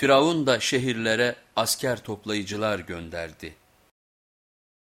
Firavun da şehirlere asker toplayıcılar gönderdi.